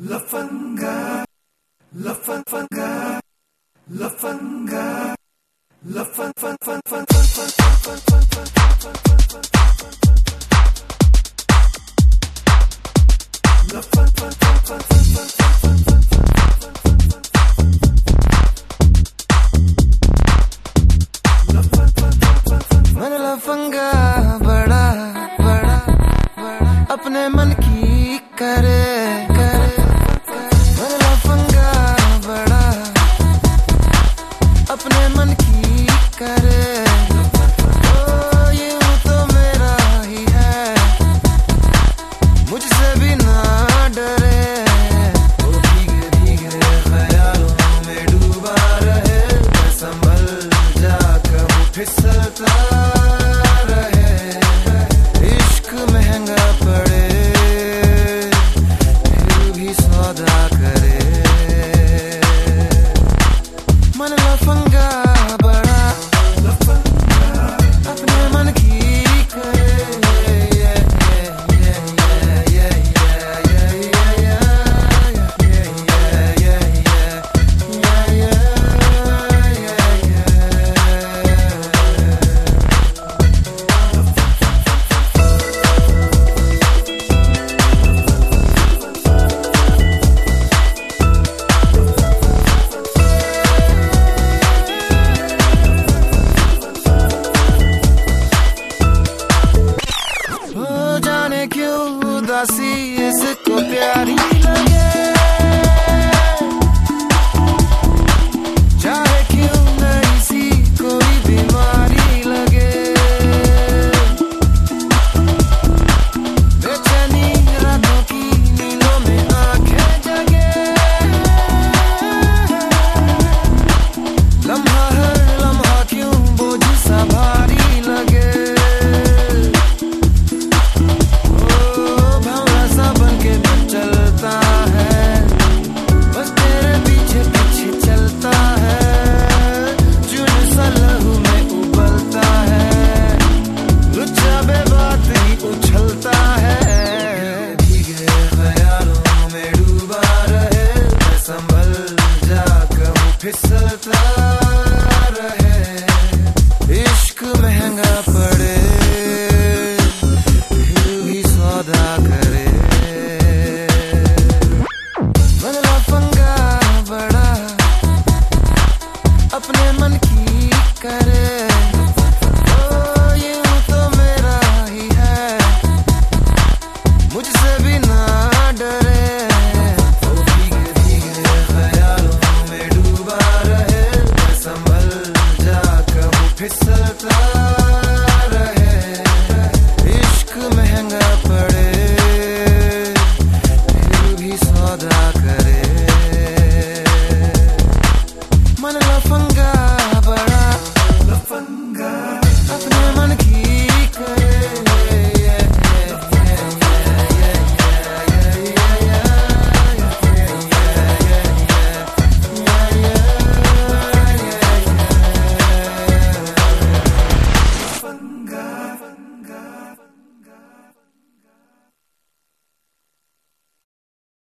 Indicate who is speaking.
Speaker 1: Lafanga, lafanga, lafanga,
Speaker 2: मन लफंगा बड़ा बड़ा बड़ा अपने मन की करे I see is a slow